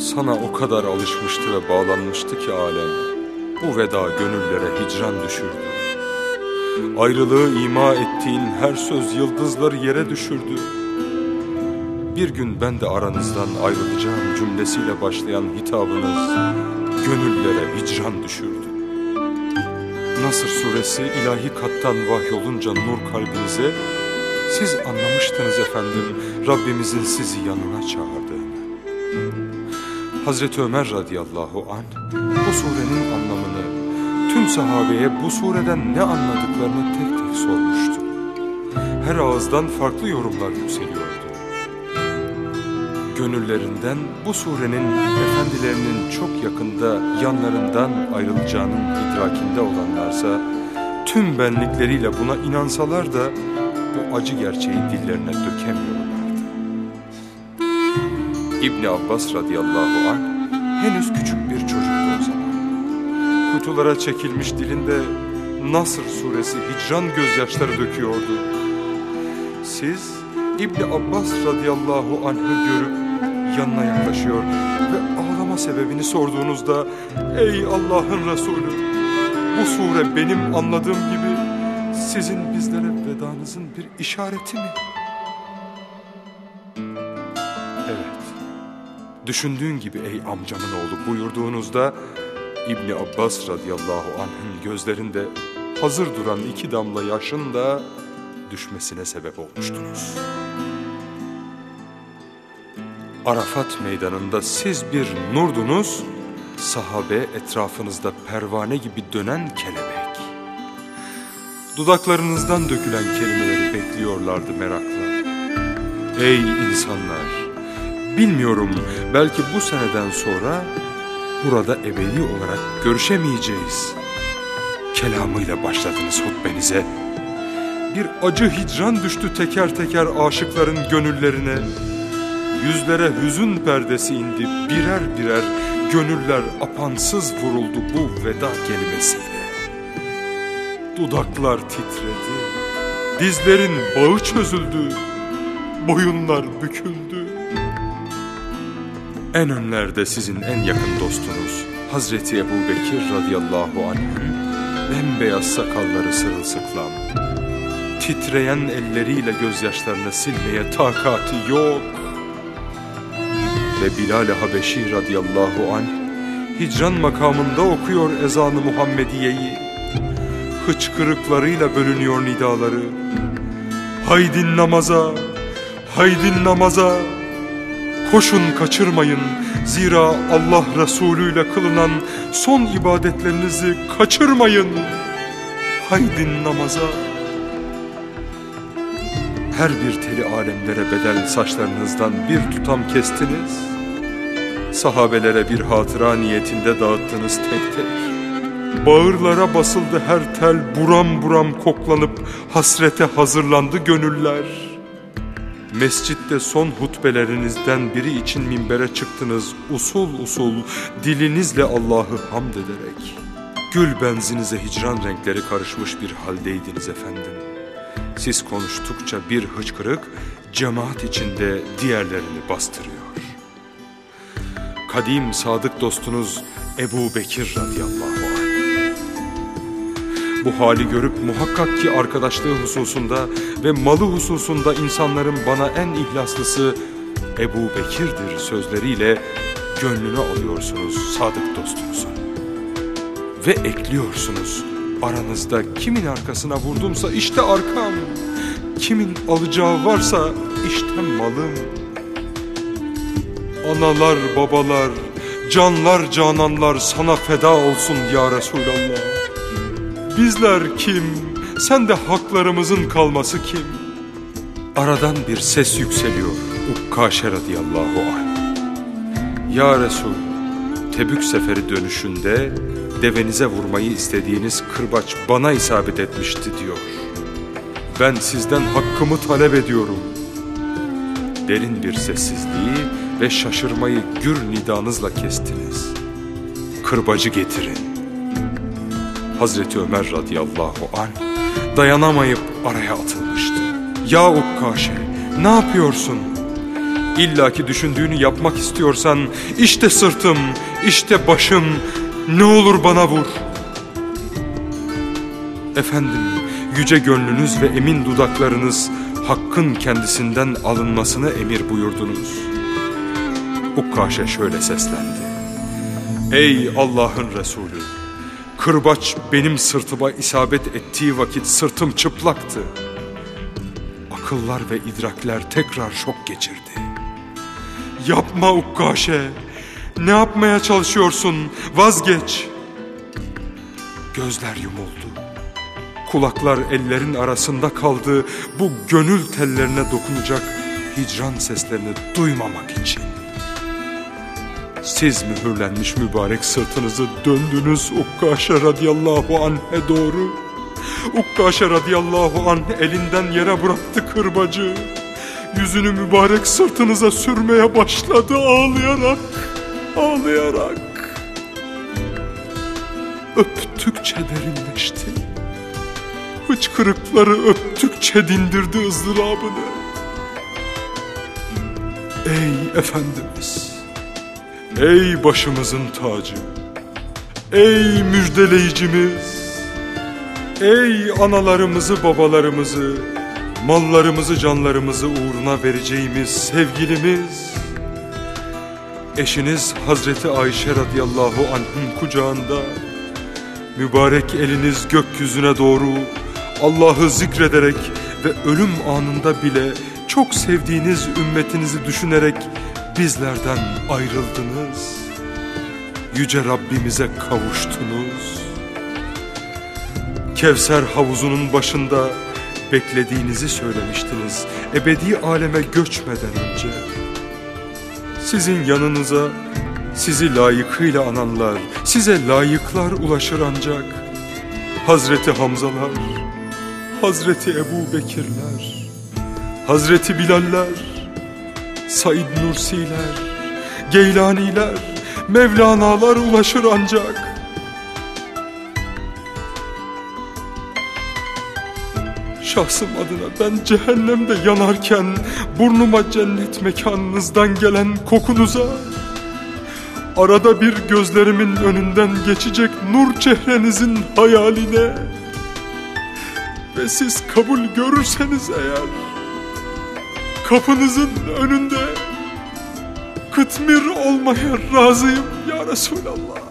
Sana o kadar alışmıştı ve bağlanmıştı ki alem. Bu veda gönüllere hicran düşürdü. Ayrılığı ima ettiğin her söz yıldızları yere düşürdü. Bir gün ben de aranızdan ayrılacağım cümlesiyle başlayan hitabınız gönüllere hicran düşürdü. Nasır suresi ilahi kattan vahyolunca nur kalbinize siz anlamıştınız efendim Rabbimizin sizi yanına çağırdığını. Hazreti Ömer radıyallahu an bu surenin anlamını tüm sahabeye bu sureden ne anladıklarını tek tek sormuştu. Her ağızdan farklı yorumlar yükseliyordu. Gönüllerinden bu surenin efendilerinin çok yakında yanlarından ayrılacağının idrakinde olanlarsa tüm benlikleriyle buna inansalar da bu acı gerçeği dillerine dökemiyorlardı. İbni Abbas radıyallahu anh henüz küçük bir çocuktu o zaman. Kutulara çekilmiş dilinde Nasr suresi hicran gözyaşları döküyordu. Siz İbni Abbas radıyallahu anh'ı görüp yanına yaklaşıyor ve ağlama sebebini sorduğunuzda Ey Allah'ın Resulü bu sure benim anladığım gibi sizin bizlere vedanızın bir işareti mi? Düşündüğün gibi ey amcamın oğlu buyurduğunuzda İbni Abbas radıyallahu anh'ın gözlerinde hazır duran iki damla yaşın da düşmesine sebep olmuştunuz. Arafat meydanında siz bir nurdunuz, sahabe etrafınızda pervane gibi dönen kelebek. Dudaklarınızdan dökülen kelimeleri bekliyorlardı merakla. Ey insanlar! Bilmiyorum belki bu seneden sonra burada ebedi olarak görüşemeyeceğiz. Kelamıyla başladınız hutbenize. Bir acı hicran düştü teker teker aşıkların gönüllerine. Yüzlere hüzün perdesi indi birer birer gönüller apansız vuruldu bu veda kelimesiyle. Dudaklar titredi, dizlerin bağı çözüldü, boyunlar büküldü. En önlerde sizin en yakın dostunuz Hazreti Ebu Bekir radıyallahu anh'ın bembeyaz sakalları sırılsıklam. Titreyen elleriyle gözyaşlarını silmeye takati yok. Ve Bilal-i Habeşi radıyallahu anh hicran makamında okuyor ezanı Muhammediye'yi. Hıçkırıklarıyla bölünüyor nidaları. Haydin namaza, haydin namaza. Koşun kaçırmayın zira Allah Resulü ile kılınan son ibadetlerinizi kaçırmayın. Haydin namaza. Her bir teli alemlere bedel saçlarınızdan bir tutam kestiniz. Sahabelere bir hatıra niyetinde dağıttınız tek tek. Bağırlara basıldı her tel buram buram koklanıp hasrete hazırlandı gönüller. Mescitte son hutbelerinizden biri için minbere çıktınız usul usul dilinizle Allah'ı hamd ederek. Gül benzinize hicran renkleri karışmış bir haldeydiniz efendim. Siz konuştukça bir hıçkırık cemaat içinde diğerlerini bastırıyor. Kadim sadık dostunuz Ebu Bekir radıyallahu anh. Bu hali görüp muhakkak ki arkadaşlığı hususunda ve malı hususunda insanların bana en ihlaslısı Ebu Bekir'dir sözleriyle gönlünü alıyorsunuz sadık dostunuzun. Ve ekliyorsunuz aranızda kimin arkasına vurdumsa işte arkam, kimin alacağı varsa işte malım. Analar babalar, canlar cananlar sana feda olsun ya Resulallah. Bizler kim? Sen de haklarımızın kalması kim? Aradan bir ses yükseliyor. Ukkaşe radıyallahu anh. Ya Resul, Tebük seferi dönüşünde devenize vurmayı istediğiniz kırbaç bana isabet etmişti diyor. Ben sizden hakkımı talep ediyorum. Derin bir sessizliği ve şaşırmayı gür nidanızla kestiniz. Kırbacı getirin. Hazreti Ömer radıyallahu anh dayanamayıp araya atılmıştı. Ya Ukkaşe ne yapıyorsun? İlla ki düşündüğünü yapmak istiyorsan işte sırtım, işte başım ne olur bana vur. Efendim yüce gönlünüz ve emin dudaklarınız hakkın kendisinden alınmasını emir buyurdunuz. Ukkaşe şöyle seslendi. Ey Allah'ın Resulü! Kırbaç benim sırtıma isabet ettiği vakit sırtım çıplaktı. Akıllar ve idrakler tekrar şok geçirdi. Yapma Ukkaşe! Ne yapmaya çalışıyorsun? Vazgeç! Gözler yumuldu. Kulaklar ellerin arasında kaldı bu gönül tellerine dokunacak hicran seslerini duymamak için. Siz mühürlenmiş mübarek sırtınızı döndünüz Ukkaşe radıyallahu anh'e doğru. Ukkaşe radıyallahu anh elinden yere bıraktı kırbacı. Yüzünü mübarek sırtınıza sürmeye başladı ağlayarak, ağlayarak. Öptükçe derinleşti. Hıçkırıkları öptükçe dindirdi ızdırabını. Ey Efendimiz! Ey başımızın tacı! Ey müjdeleyicimiz! Ey analarımızı babalarımızı, mallarımızı canlarımızı uğruna vereceğimiz sevgilimiz! Eşiniz Hazreti Ayşe radıyallahu anh'ın kucağında, mübarek eliniz gökyüzüne doğru Allah'ı zikrederek ve ölüm anında bile çok sevdiğiniz ümmetinizi düşünerek bizlerden ayrıldınız. Yüce Rabbimize kavuştunuz. Kevser havuzunun başında beklediğinizi söylemiştiniz ebedi aleme göçmeden önce. Sizin yanınıza sizi layıkıyla ananlar, size layıklar ulaşır ancak. Hazreti Hamzalar, Hazreti Ebu Bekirler, Hazreti Bilaller, Said Nursiler, Geylaniler, Mevlanalar ulaşır ancak. Şahsım adına ben cehennemde yanarken burnuma cennet mekanınızdan gelen kokunuza arada bir gözlerimin önünden geçecek nur çehrenizin hayaline ve siz kabul görürseniz eğer kapınızın önünde kıtmir olmaya razıyım ya Resulallah.